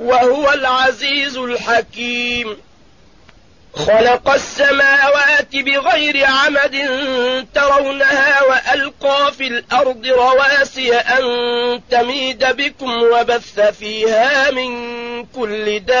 وهو العزيز الحكيم. خلق السماوات بغير عمد ترونها وألقى في الأرض رواسي أن تميد بكم وبث فيها من كل دابة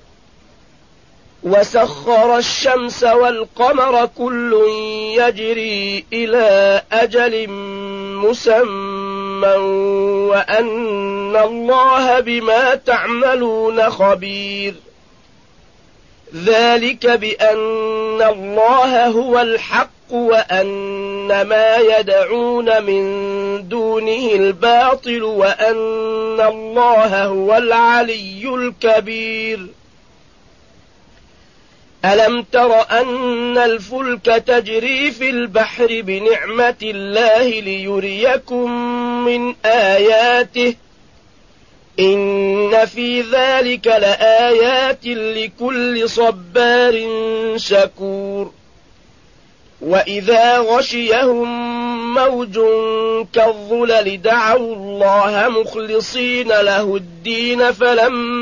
وسخر الشمس والقمر كل يجري إلى أجل مسمى وأن الله بما تعملون خبير. ذلك بأن الله هو الحق وأن ما يدعون من دونه الباطل وأن الله هو العلي الكبير. ألم تر أن الفلك تجري في البحر بنعمة الله ليريكم من آياته؟ إن في ذلك لآيات لكل صبار شكور. وإذا غشيهم موج كالظلل دعوا الله مخلصين له الدين